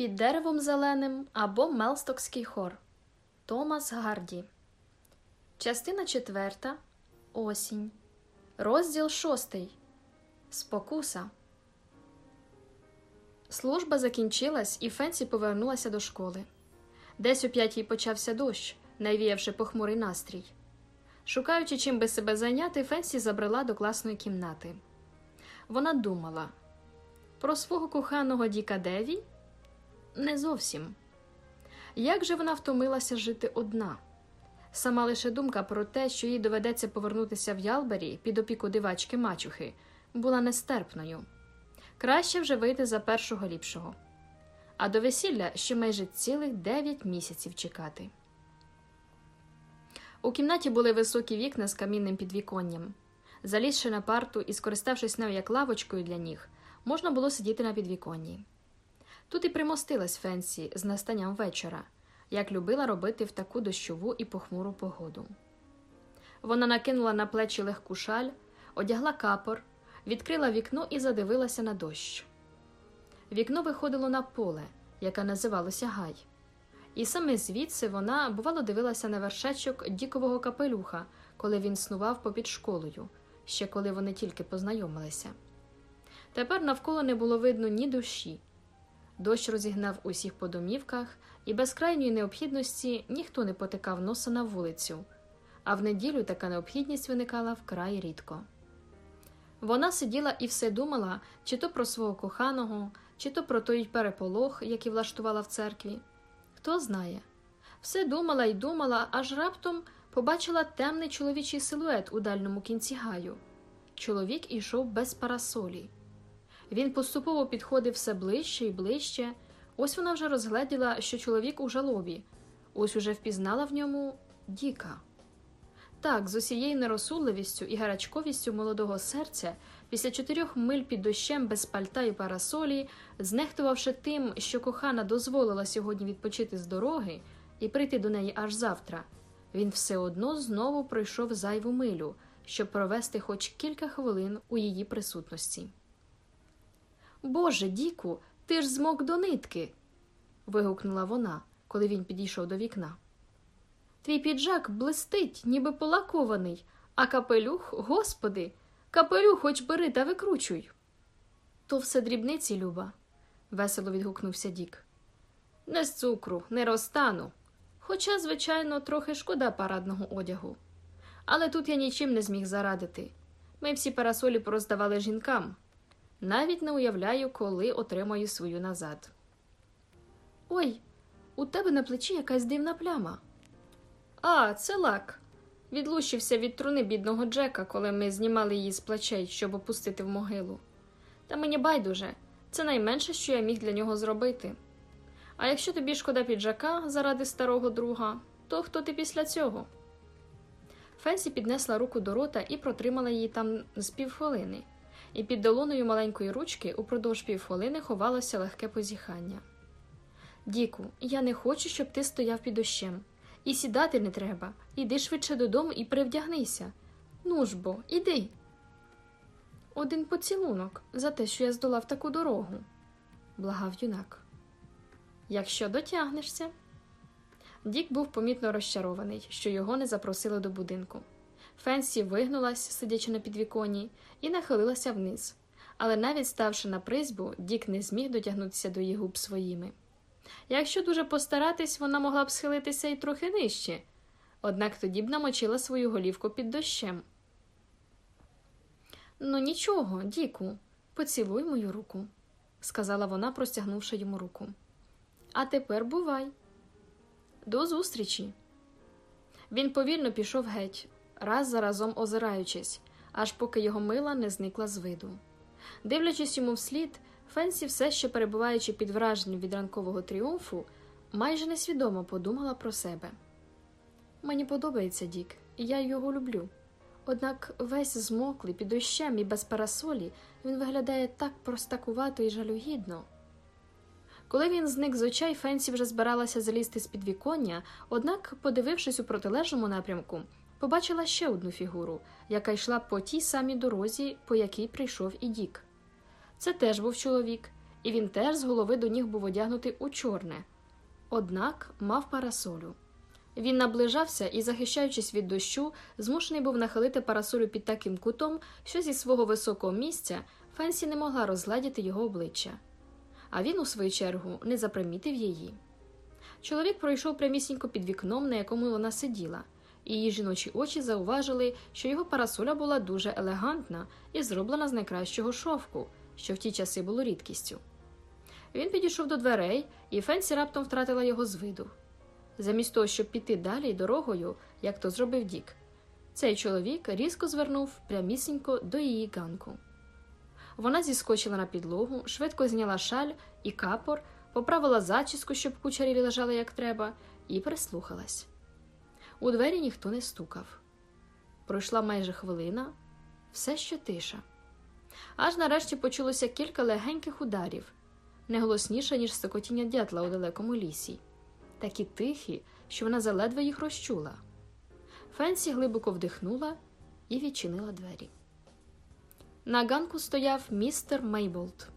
Під деревом зеленим або Мелстокський хор Томас Гарді. Частина четверта. Осінь. Розділ шостий. Спокуса. Служба закінчилась, і Фенсі повернулася до школи. Десь у п'ятій почався дощ, навіявши похмурий настрій. Шукаючи, чим би себе зайняти, Фенсі забрела до класної кімнати. Вона думала про свого коханого Діка Деві? Не зовсім. Як же вона втомилася жити одна? Сама лише думка про те, що їй доведеться повернутися в Ялбері під опіку дивачки мачухи, була нестерпною. Краще вже вийти за першого ліпшого. А до весілля ще майже цілих дев'ять місяців чекати. У кімнаті були високі вікна з камінним підвіконням. Залізши на парту і скориставшись нею як лавочкою для ніг, можна було сидіти на підвіконні. Тут і примостилась Фенсі з настанням вечора, як любила робити в таку дощову і похмуру погоду. Вона накинула на плечі легку шаль, одягла капор, відкрила вікно і задивилася на дощ. Вікно виходило на поле, яке називалося Гай. І саме звідси вона, бувало, дивилася на вершечок дікового капелюха, коли він снував попід школою, ще коли вони тільки познайомилися. Тепер навколо не було видно ні душі. Дощ розігнав усіх по домівках, і без крайньої необхідності ніхто не потикав носа на вулицю, а в неділю така необхідність виникала вкрай рідко. Вона сиділа і все думала, чи то про свого коханого, чи то про той переполох, який влаштувала в церкві. Хто знає. Все думала і думала, аж раптом побачила темний чоловічий силует у дальньому кінці гаю. Чоловік ішов без парасолі. Він поступово підходив все ближче і ближче. Ось вона вже розгледіла, що чоловік у жалобі, ось уже впізнала в ньому Діка. Так, з усією нерозсудливістю і гарячковістю молодого серця, після чотирьох миль під дощем без пальта і парасолі, знехтувавши тим, що кохана дозволила сьогодні відпочити з дороги і прийти до неї аж завтра, він все одно знову пройшов зайву милю, щоб провести хоч кілька хвилин у її присутності. Боже, Діку, ти ж змок до нитки. вигукнула вона, коли він підійшов до вікна. Твій піджак блистить, ніби полакований, а капелюх, господи, капелюх хоч бери та викручуй. То все дрібниці, Люба, весело відгукнувся Дік. Не з цукру, не розтану. Хоча, звичайно, трохи шкода парадного одягу. Але тут я нічим не зміг зарадити. Ми всі парасолі пороздавали жінкам. Навіть не уявляю, коли отримаю свою назад. Ой, у тебе на плечі якась дивна пляма. А, це лак. Відлущився від труни бідного Джека, коли ми знімали її з плечей, щоб опустити в могилу. Та мені байдуже, це найменше, що я міг для нього зробити. А якщо тобі шкода піджака заради старого друга, то хто ти після цього? Фенсі піднесла руку до рота і протримала її там з півхвилини, і під долоною маленької ручки упродовж півхвилини ховалося легке позіхання. Діку, я не хочу, щоб ти стояв під дощем. І сідати не треба. Іди швидше додому і привдягнися. Ну ж бо, іди. Один поцілунок за те, що я здолав таку дорогу, благав юнак. Якщо дотягнешся. Дік був помітно розчарований, що його не запросили до будинку. Фенсі вигнулась, сидячи на підвіконні, і нахилилася вниз, але навіть ставши на призьбу, Дік не зміг дотягнутися до її губ своїми. Якщо дуже постаратись, вона могла б схилитися і трохи нижче, однак тоді б намочила свою голівку під дощем. Ну, нічого, Діку, поцілуй мою руку, сказала вона, простягнувши йому руку. А тепер бувай. До зустрічі. Він повільно пішов геть, раз за разом озираючись, аж поки його мила не зникла з виду. Дивлячись йому вслід, Фенсі, все ще перебуваючи під враженням від ранкового тріумфу, майже несвідомо подумала про себе. Мені подобається Дік, і я його люблю. Однак весь змоклий під дощем і без парасолі він виглядає так простакувато і жалюгідно. Коли він зник з очей, Фенсі вже збиралася залізти з підвіконня, однак, подивившись у протилежному напрямку, побачила ще одну фігуру, яка йшла по тій самій дорозі, по якій прийшов і Дік. Це теж був чоловік, і він теж з голови до ніг був одягнутий у чорне, однак мав парасолю. Він наближався і, захищаючись від дощу, змушений був нахилити парасолю під таким кутом, що зі свого високого місця Фенсі не могла розгладіти його обличчя. А він, у свою чергу, не запримітив її. Чоловік пройшов прямісінько під вікном, на якому вона сиділа, її жіночі очі зауважили, що його парасоля була дуже елегантна і зроблена з найкращого шовку, що в ті часи було рідкістю. Він підійшов до дверей, і Фенсі раптом втратила його з виду. Замість того, щоб піти далі дорогою, як то зробив Дік, цей чоловік різко звернув прямісінько до її ганку. Вона зіскочила на підлогу, швидко зняла шаль і капор, поправила зачіску, щоб кучері лежали як треба, і прислухалась. У двері ніхто не стукав. Пройшла майже хвилина, все ще тиша. Аж нарешті почулося кілька легеньких ударів, не голосніше, ніж стокотіння дятла у далекому лісі, такі тихі, що вона заледве їх розчула. Фенсі глибоко вдихнула і відчинила двері. На ганку стояв містер Мейболт.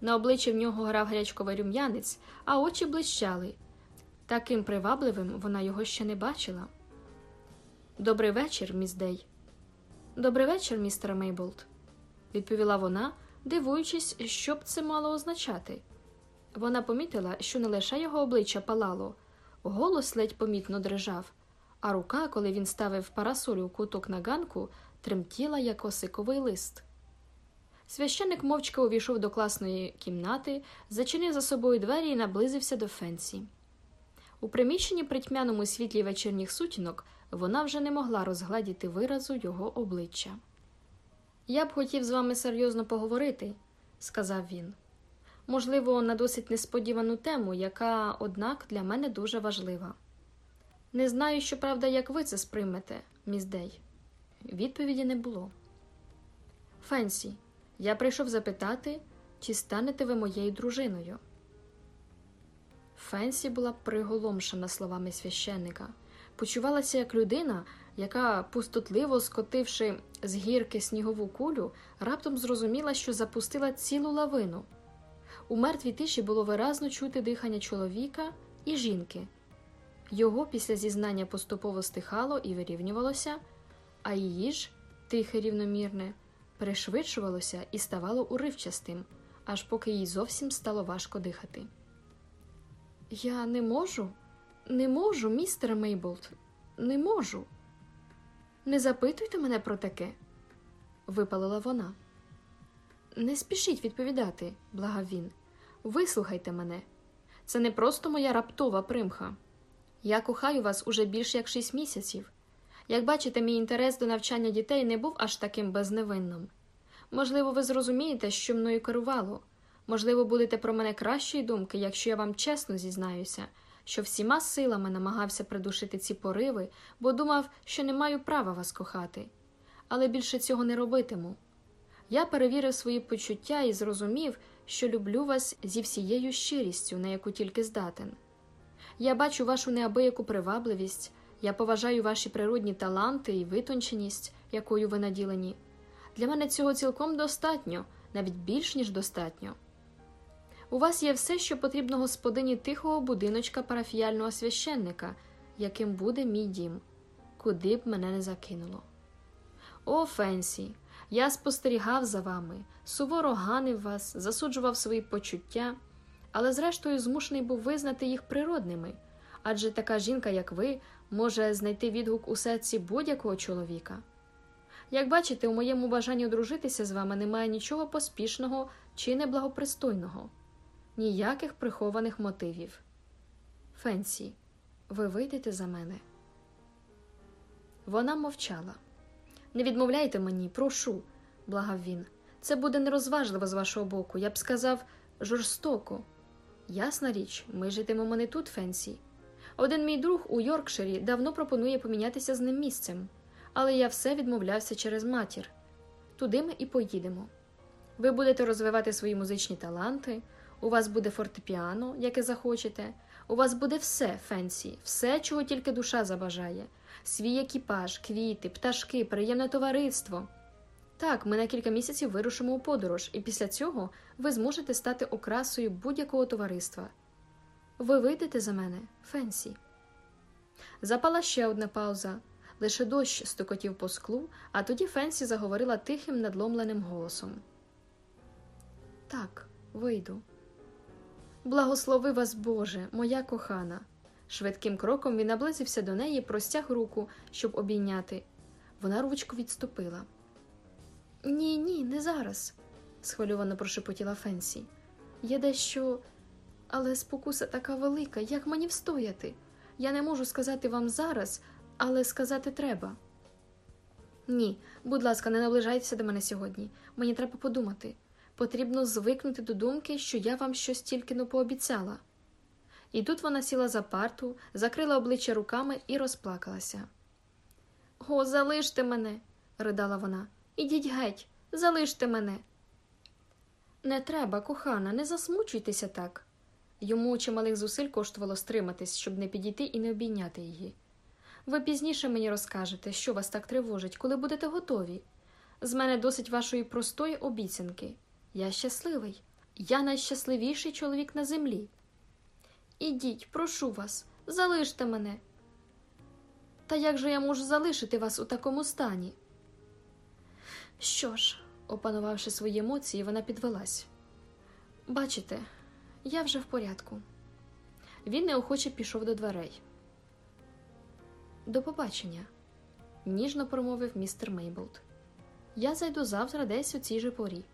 На обличчі в нього грав гарячковий рум'янець, а очі блищали. Таким привабливим вона його ще не бачила. Добрий вечір, міс Дей. Добрий вечір, містер Мейболт, відповіла вона, дивуючись, що б це мало означати. Вона помітила, що не лише його обличчя палало, голос ледь помітно дрижав, а рука, коли він ставив парасолю у куток на ганку, тремтіла, як осиковий лист. Священник мовчки увійшов до класної кімнати, зачинив за собою двері і наблизився до Фенсі. У приміщенні при тьмяному світлі вечірніх сутінок вона вже не могла розгладіти виразу його обличчя. Я б хотів з вами серйозно поговорити, сказав він. Можливо, на досить несподівану тему, яка, однак, для мене дуже важлива. Не знаю, щоправда, як ви це сприймете, міс Дей. Відповіді не було. Фенсі, я прийшов запитати, чи станете ви моєю дружиною. Фенсі була приголомшена словами священника, почувалася як людина, яка, пустотливо скотивши з гірки снігову кулю, раптом зрозуміла, що запустила цілу лавину. У мертвій тиші було виразно чути дихання чоловіка і жінки. Його після зізнання поступово стихало і вирівнювалося, а її ж, тихе рівномірне, перешвидшувалося і ставало уривчастим, аж поки їй зовсім стало важко дихати. Я не можу, не можу, містер Мейболт, не можу. Не запитуйте мене про таке, випалила вона. Не спішіть відповідати, благав він. Вислухайте мене. Це не просто моя раптова примха. Я кохаю вас уже більше як шість місяців. Як бачите, мій інтерес до навчання дітей не був аж таким безневинним. Можливо, ви зрозумієте, що мною керувало. Можливо, будете про мене кращої думки, якщо я вам чесно зізнаюся, що всіма силами намагався придушити ці пориви, бо думав, що не маю права вас кохати. Але більше цього не робитиму. Я перевірив свої почуття і зрозумів, що люблю вас зі всією щирістю, на яку тільки здатен. Я бачу вашу неабияку привабливість, я поважаю ваші природні таланти і витонченість, якою ви наділені. Для мене цього цілком достатньо, навіть більш ніж достатньо. У вас є все, що потрібно господині тихого будиночка парафіяльного священника, яким буде мій дім, куди б мене не закинуло. О, Фенсі, я спостерігав за вами, суворо ганив вас, засуджував свої почуття, але зрештою змушений був визнати їх природними, адже така жінка, як ви, може знайти відгук у серці будь-якого чоловіка. Як бачите, у моєму бажанні одружитися з вами немає нічого поспішного чи неблагопристойного, ніяких прихованих мотивів. Фенсі, ви вийдете за мене. Вона мовчала. Не відмовляйте мені, прошу, благав він. Це буде нерозважливо з вашого боку, я б сказав, жорстоко. Ясна річ, ми житимемо не тут, Фенсі. Один мій друг у Йоркширі давно пропонує помінятися з ним місцем, але я все відмовлявся через матір. Туди ми і поїдемо. Ви будете розвивати свої музичні таланти, у вас буде фортепіано, яке захочете, у вас буде все, Фенсі, все, чого тільки душа забажає свій екіпаж, квіти, пташки, приємне товариство. Так, ми на кілька місяців вирушимо у подорож, і після цього ви зможете стати окрасою будь-якого товариства. Ви вийдете за мене, Фенсі. Запала ще одна пауза. Лише дощ стукотів по склу, а тоді Фенсі заговорила тихим, надломленим голосом. Так, вийду. Благослови вас, Боже, моя кохана. Швидким кроком він наблизився до неї, простяг руку, щоб обійняти. Вона рвучко відступила. Ні, ні, не зараз, схвильовано прошепотіла Фенсі. Є дещо. Але спокуса така велика, як мені встояти? Я не можу сказати вам зараз, але сказати треба. Ні, будь ласка, не наближайтеся до мене сьогодні. Мені треба подумати. Потрібно звикнути до думки, що я вам щось тільки но пообіцяла. І тут вона сіла за парту, закрила обличчя руками і розплакалася. О, залиште мене, ридала вона. Ідіть геть, залиште мене. Не треба, кохана, не засмучуйтеся так. Йому чималих зусиль коштувало стриматись, щоб не підійти і не обійняти її. Ви пізніше мені розкажете, що вас так тривожить, коли будете готові. З мене досить вашої простої обіцянки. Я щасливий, я найщасливіший чоловік на землі. Ідіть, прошу вас, залиште мене. Та як же я можу залишити вас у такому стані? Що ж, опанувавши свої емоції, вона підвелась. Бачите, я вже в порядку. Він неохоче пішов до дверей. До побачення, ніжно промовив містер Мейблд. Я зайду завтра десь у цій же порі.